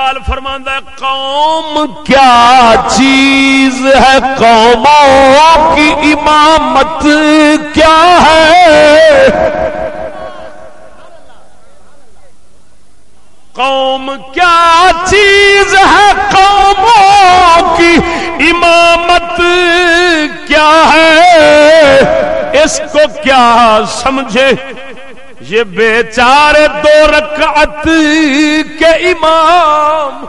اقبال فرماندہ ہے، قوم کیا چیز ہے؟ قوموں کی امامت کیا ہے؟ قوم کیا چیز ہے؟ قوموں کی امامت کیا ہے؟ اس کو کیا سمجھے؟ یہ بیچارے دو رکعت کے امام